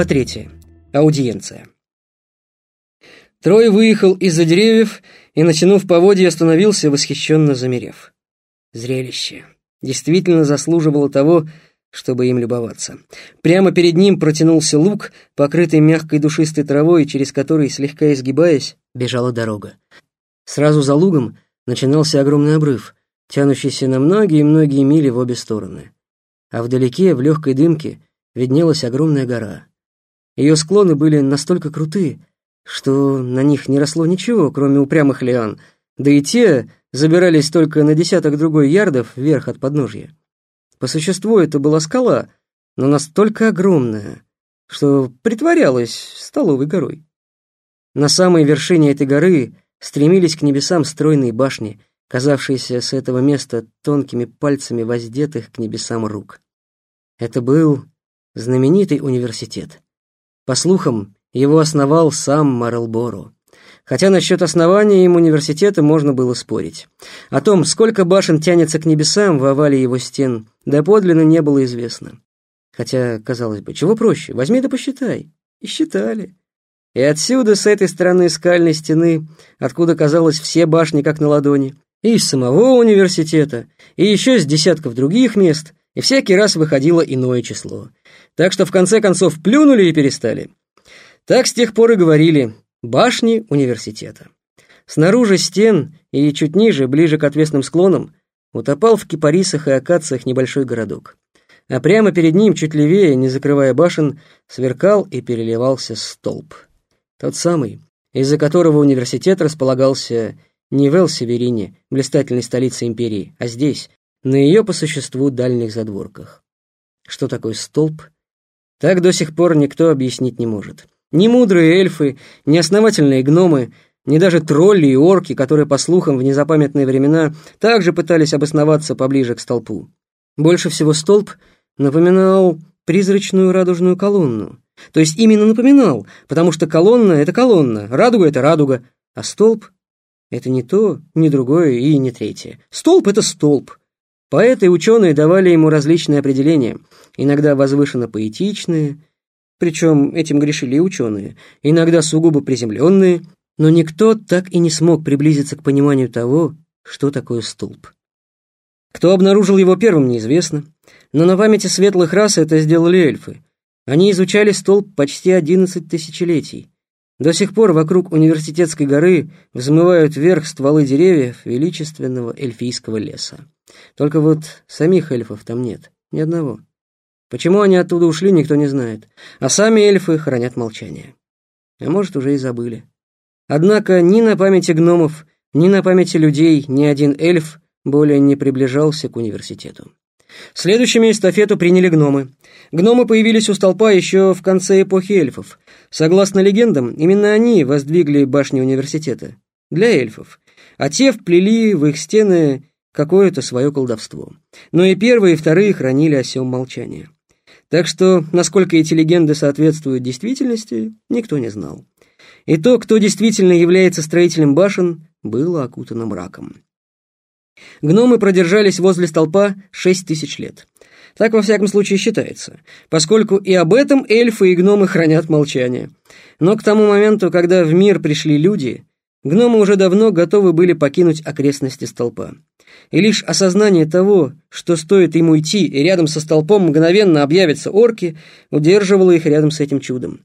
Глава третья. Аудиенция. Трой выехал из-за деревьев и, натянув поводья, остановился, восхищенно замерев. Зрелище действительно заслуживало того, чтобы им любоваться. Прямо перед ним протянулся луг, покрытый мягкой душистой травой, через который, слегка изгибаясь, бежала дорога. Сразу за лугом начинался огромный обрыв, тянущийся на многие-многие мили в обе стороны. А вдалеке, в легкой дымке, виднелась огромная гора. Ее склоны были настолько крутые, что на них не росло ничего, кроме упрямых лиан, да и те забирались только на десяток другой ярдов вверх от подножья. По существу это была скала, но настолько огромная, что притворялась столовой горой. На самой вершине этой горы стремились к небесам стройные башни, казавшиеся с этого места тонкими пальцами воздетых к небесам рук. Это был знаменитый университет. По слухам, его основал сам Марлборо хотя насчет основания им университета можно было спорить. О том, сколько башен тянется к небесам в овале его стен, доподлинно не было известно. Хотя, казалось бы, чего проще, возьми да посчитай. И считали. И отсюда, с этой стороны скальной стены, откуда, казалось, все башни как на ладони, и из самого университета, и еще с десятков других мест, и всякий раз выходило иное число. Так что в конце концов плюнули и перестали. Так с тех пор и говорили, Башни университета. Снаружи стен и чуть ниже, ближе к отвесным склонам, утопал в кипарисах и акациях небольшой городок. А прямо перед ним, чуть левее, не закрывая башен, сверкал и переливался столб. Тот самый, из-за которого университет располагался не в Эл-Северине, блистательной столице империи, а здесь, на ее по существу дальних задворках. Что такое столб? Так до сих пор никто объяснить не может. Ни мудрые эльфы, ни основательные гномы, ни даже тролли и орки, которые, по слухам, в незапамятные времена также пытались обосноваться поближе к столпу. Больше всего столб напоминал призрачную радужную колонну. То есть именно напоминал, потому что колонна — это колонна, радуга — это радуга, а столб — это не то, не другое и не третье. Столб — это столб. Поэты и ученые давали ему различные определения, иногда возвышенно поэтичные — причем этим грешили ученые, иногда сугубо приземленные, но никто так и не смог приблизиться к пониманию того, что такое столб. Кто обнаружил его первым, неизвестно, но на памяти светлых рас это сделали эльфы. Они изучали столб почти 11 тысячелетий. До сих пор вокруг университетской горы взмывают вверх стволы деревьев величественного эльфийского леса. Только вот самих эльфов там нет, ни одного. Почему они оттуда ушли, никто не знает. А сами эльфы хранят молчание. А может, уже и забыли. Однако ни на памяти гномов, ни на памяти людей ни один эльф более не приближался к университету. Следующими эстафету приняли гномы. Гномы появились у столпа еще в конце эпохи эльфов. Согласно легендам, именно они воздвигли башни университета. Для эльфов. А те вплели в их стены какое-то свое колдовство. Но и первые, и вторые хранили о сем молчание. Так что, насколько эти легенды соответствуют действительности, никто не знал. И то, кто действительно является строителем башен, было окутано мраком. Гномы продержались возле столпа шесть тысяч лет. Так, во всяком случае, считается, поскольку и об этом эльфы и гномы хранят молчание. Но к тому моменту, когда в мир пришли люди, гномы уже давно готовы были покинуть окрестности столпа и лишь осознание того, что стоит ему идти, и рядом со столпом мгновенно объявятся орки, удерживало их рядом с этим чудом.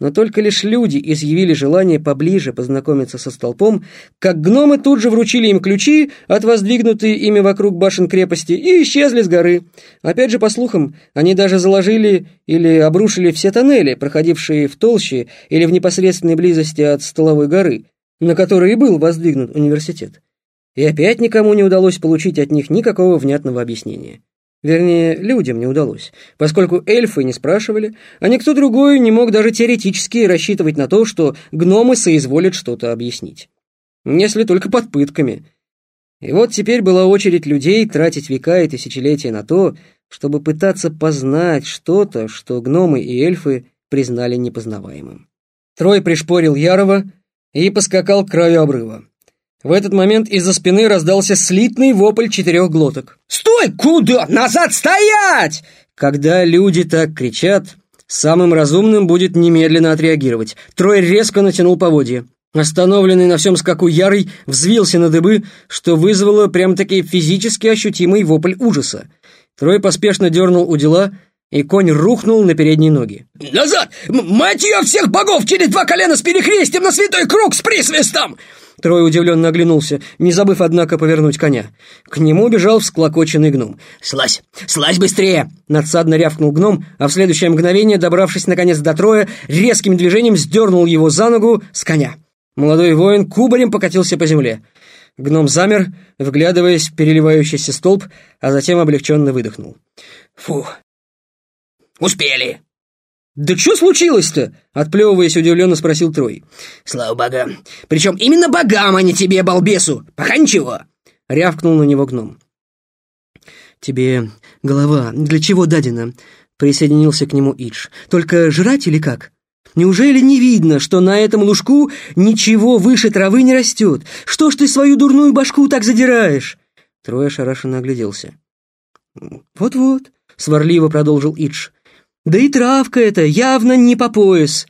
Но только лишь люди изъявили желание поближе познакомиться со столпом, как гномы тут же вручили им ключи от воздвигнутой ими вокруг башен крепости и исчезли с горы. Опять же, по слухам, они даже заложили или обрушили все тоннели, проходившие в толще или в непосредственной близости от столовой горы, на которой и был воздвигнут университет. И опять никому не удалось получить от них никакого внятного объяснения. Вернее, людям не удалось, поскольку эльфы не спрашивали, а никто другой не мог даже теоретически рассчитывать на то, что гномы соизволят что-то объяснить. Если только под пытками. И вот теперь была очередь людей тратить века и тысячелетия на то, чтобы пытаться познать что-то, что гномы и эльфы признали непознаваемым. Трой пришпорил Ярова и поскакал к краю обрыва. В этот момент из-за спины раздался слитный вопль четырех глоток. «Стой! Куда? Назад стоять!» Когда люди так кричат, Самым разумным будет немедленно отреагировать. Трой резко натянул поводья. Остановленный на всем скаку Ярый взвился на дыбы, что вызвало прям-таки физически ощутимый вопль ужаса. Трой поспешно дернул у дела, и конь рухнул на передние ноги. «Назад! Мать ее всех богов! Через два колена с перекрестием на святой круг с присвистом!» Трой удивленно оглянулся, не забыв, однако, повернуть коня. К нему бежал всклокоченный гном. «Слазь! Слазь быстрее!» Надсадно рявкнул гном, а в следующее мгновение, добравшись наконец до Троя, резким движением сдернул его за ногу с коня. Молодой воин кубарем покатился по земле. Гном замер, вглядываясь в переливающийся столб, а затем облегченно выдохнул. «Фух! Успели!» «Да что случилось-то?» — отплевываясь, удивленно спросил Трой. «Слава богам! Причем именно богам, а не тебе, балбесу! Пока ничего!» — рявкнул на него гном. «Тебе голова для чего дадена?» — присоединился к нему Идж. «Только жрать или как? Неужели не видно, что на этом лужку ничего выше травы не растет? Что ж ты свою дурную башку так задираешь?» Трой ошарашенно огляделся. «Вот-вот», — сварливо продолжил Идж. Да и травка эта явно не по пояс.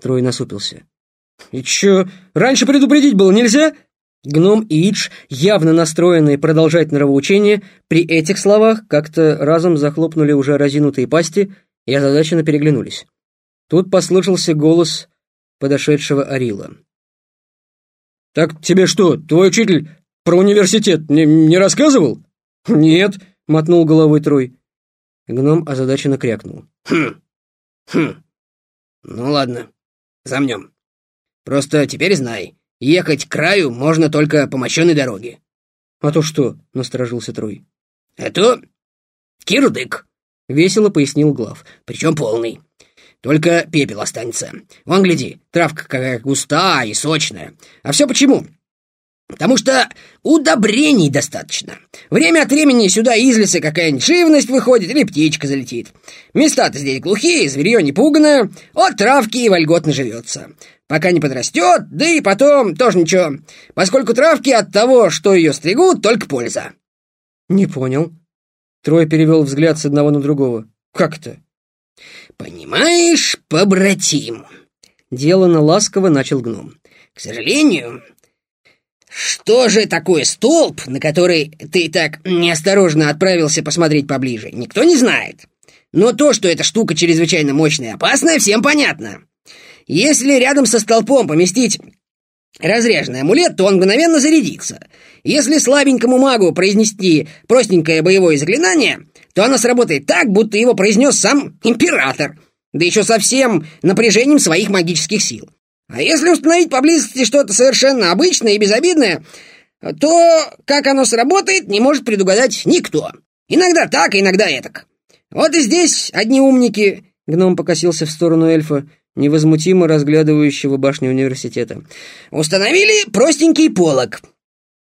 Трой насупился. И чё, раньше предупредить было нельзя? Гном и Идж, явно настроенные продолжать нравоучение, при этих словах как-то разом захлопнули уже разинутые пасти и озадаченно переглянулись. Тут послышался голос подошедшего Арила. «Так тебе что, твой учитель про университет не, не рассказывал?» «Нет», — мотнул головой Трой. Гном озадаченно крякнул. «Хм, хм, ну ладно, замнем. Просто теперь знай, ехать к краю можно только по мощенной дороге». «А то что?» — насторожился Трой. «Это кирдык», — весело пояснил Глав, причем полный. «Только пепел останется. Вон, гляди, травка какая густая и сочная. А все почему? Потому что удобрений достаточно. Время от времени сюда из леса какая-нибудь живность выходит или птичка залетит. Места-то здесь глухие, зверье не пуганое, от травки и вольготно живется. Пока не подрастет, да и потом тоже ничего. Поскольку травки от того, что ее стригут, только польза. Не понял. Трой перевел взгляд с одного на другого. Как это? Понимаешь, побратим. Делано ласково начал гном. К сожалению, «Что же такое столб, на который ты так неосторожно отправился посмотреть поближе, никто не знает. Но то, что эта штука чрезвычайно мощная и опасная, всем понятно. Если рядом со столпом поместить разряженный амулет, то он мгновенно зарядится. Если слабенькому магу произнести простенькое боевое заклинание, то оно сработает так, будто его произнес сам император, да еще со всем напряжением своих магических сил. А если установить поблизости что-то совершенно обычное и безобидное, то, как оно сработает, не может предугадать никто. Иногда так, иногда этак. Вот и здесь одни умники...» Гном покосился в сторону эльфа, невозмутимо разглядывающего башню университета. «Установили простенький полог.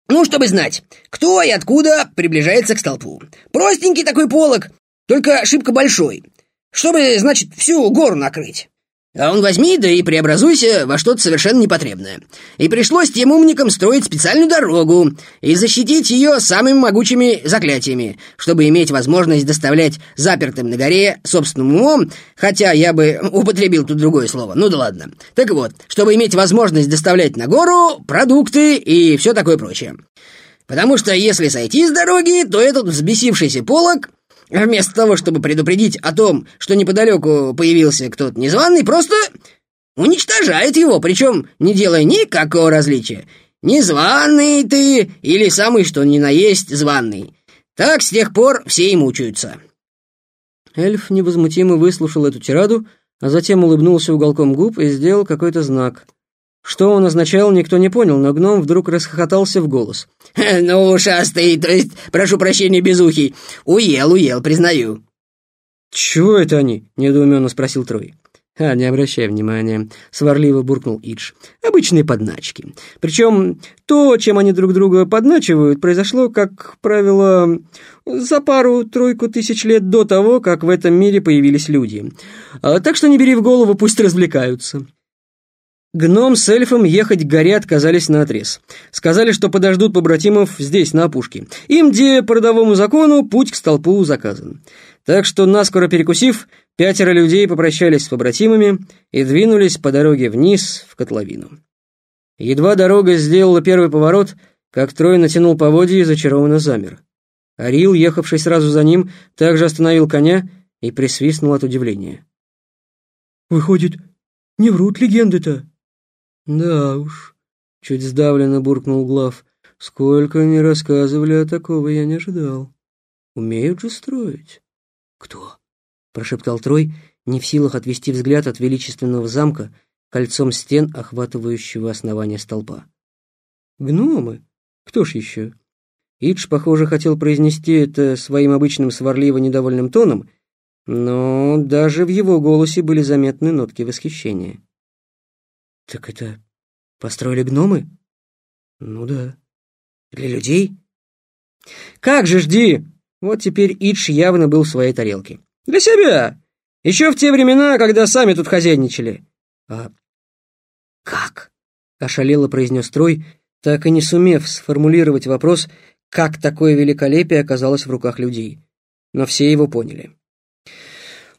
Ну, чтобы знать, кто и откуда приближается к столпу. Простенький такой полог, только шибко большой, чтобы, значит, всю гору накрыть. А он возьми, да и преобразуйся во что-то совершенно непотребное. И пришлось тем умникам строить специальную дорогу и защитить ее самыми могучими заклятиями, чтобы иметь возможность доставлять запертым на горе собственным умом, хотя я бы употребил тут другое слово, ну да ладно. Так вот, чтобы иметь возможность доставлять на гору продукты и все такое прочее. Потому что если сойти с дороги, то этот взбесившийся полог Вместо того, чтобы предупредить о том, что неподалеку появился кто-то незваный, просто уничтожает его, причем не делая никакого различия. Незваный ты или самый что ни на есть званый. Так с тех пор все и мучаются. Эльф невозмутимо выслушал эту тираду, а затем улыбнулся уголком губ и сделал какой-то знак. Что он означал, никто не понял, но гном вдруг расхохотался в голос. «Ну, ушастый, то есть, прошу прощения, безухий, уел, уел, признаю». «Чего это они?» — недоуменно спросил Трой. «А, не обращай внимания», — сварливо буркнул Идж. «Обычные подначки. Причем то, чем они друг друга подначивают, произошло, как правило, за пару-тройку тысяч лет до того, как в этом мире появились люди. А, так что не бери в голову, пусть развлекаются». Гном с эльфом ехать к горе отказались наотрез. Сказали, что подождут побратимов здесь, на опушке. Им, где по родовому закону, путь к столпу заказан. Так что, наскоро перекусив, пятеро людей попрощались с побратимами и двинулись по дороге вниз в котловину. Едва дорога сделала первый поворот, как Трой натянул поводья и зачарованно замер. Арил, ехавший сразу за ним, также остановил коня и присвистнул от удивления. «Выходит, не врут легенды-то?» «Да уж», — чуть сдавленно буркнул Глав, — «сколько мне рассказывали, а такого я не ожидал. Умеют же строить». «Кто?» — прошептал Трой, не в силах отвести взгляд от величественного замка, кольцом стен, охватывающего основание столпа. «Гномы? Кто ж еще?» Идж, похоже, хотел произнести это своим обычным сварливо недовольным тоном, но даже в его голосе были заметны нотки восхищения. «Так это построили гномы?» «Ну да». «Для людей?» «Как же жди!» Вот теперь Идж явно был в своей тарелке. «Для себя! Еще в те времена, когда сами тут хозяйничали». «А как?» — ошалело произнес Трой, так и не сумев сформулировать вопрос, как такое великолепие оказалось в руках людей. Но все его поняли.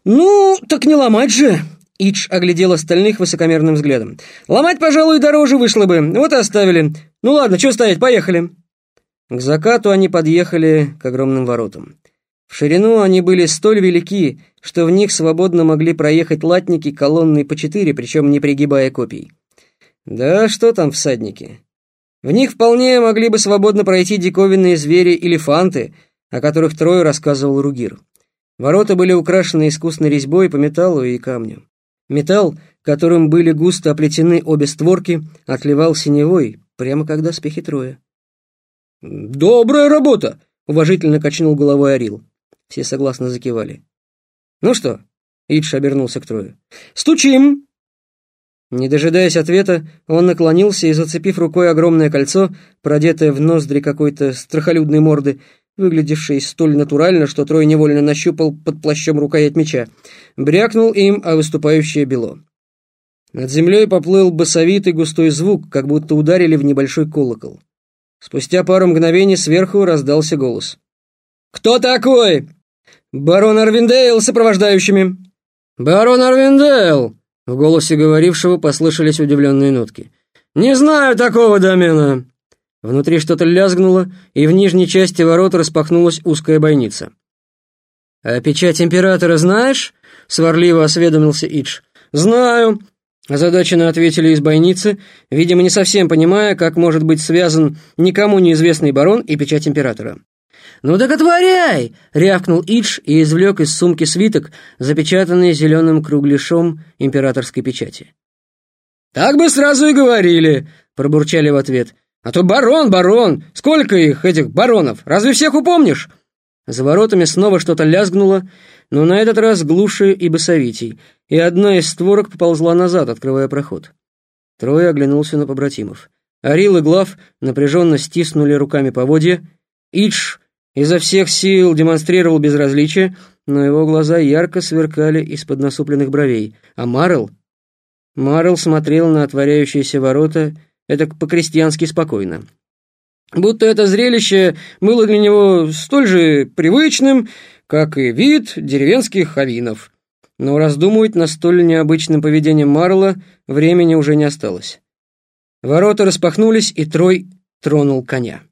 «Ну, так не ломать же!» Идж оглядел остальных высокомерным взглядом. «Ломать, пожалуй, дороже вышло бы. Вот и оставили. Ну ладно, что стоять, поехали!» К закату они подъехали к огромным воротам. В ширину они были столь велики, что в них свободно могли проехать латники колонны по четыре, причем не пригибая копий. Да что там всадники? В них вполне могли бы свободно пройти диковинные звери-элефанты, о которых Трою рассказывал Ругир. Ворота были украшены искусной резьбой по металлу и камню. Металл, которым были густо оплетены обе створки, отливал синевой, прямо как доспехи Троя. «Добрая работа!» — уважительно качнул головой Орил. Все согласно закивали. «Ну что?» — Идж обернулся к Трою. «Стучим!» Не дожидаясь ответа, он наклонился и, зацепив рукой огромное кольцо, продетое в ноздри какой-то страхолюдной морды, выглядевшей столь натурально, что Трой невольно нащупал под плащом рукоять меча, брякнул им о выступающее бело. Над землей поплыл басовитый густой звук, как будто ударили в небольшой колокол. Спустя пару мгновений сверху раздался голос. «Кто такой?» «Барон Арвиндейл сопровождающими». «Барон Арвиндейл!» В голосе говорившего послышались удивленные нотки. «Не знаю такого домена!» Внутри что-то лязгнуло, и в нижней части ворот распахнулась узкая бойница. «А печать императора знаешь?» — сварливо осведомился Идж. «Знаю», Озадаченно ответили из бойницы, видимо, не совсем понимая, как может быть связан никому неизвестный барон и печать императора. «Ну так отворяй!» — рявкнул Идж и извлек из сумки свиток, запечатанный зеленым кругляшом императорской печати. «Так бы сразу и говорили!» — пробурчали в ответ. «А то барон, барон! Сколько их, этих баронов? Разве всех упомнишь?» За воротами снова что-то лязгнуло, но на этот раз глуше и басовитей, и одна из створок поползла назад, открывая проход. Трое оглянулся на побратимов. Арил и Глав напряженно стиснули руками поводья. Идж изо всех сил демонстрировал безразличие, но его глаза ярко сверкали из-под насупленных бровей. А Марл? Марл смотрел на отворяющиеся ворота, это по-крестьянски спокойно будто это зрелище было для него столь же привычным, как и вид деревенских хавинов. Но раздумывать на столь необычным поведением Марла времени уже не осталось. Ворота распахнулись, и Трой тронул коня.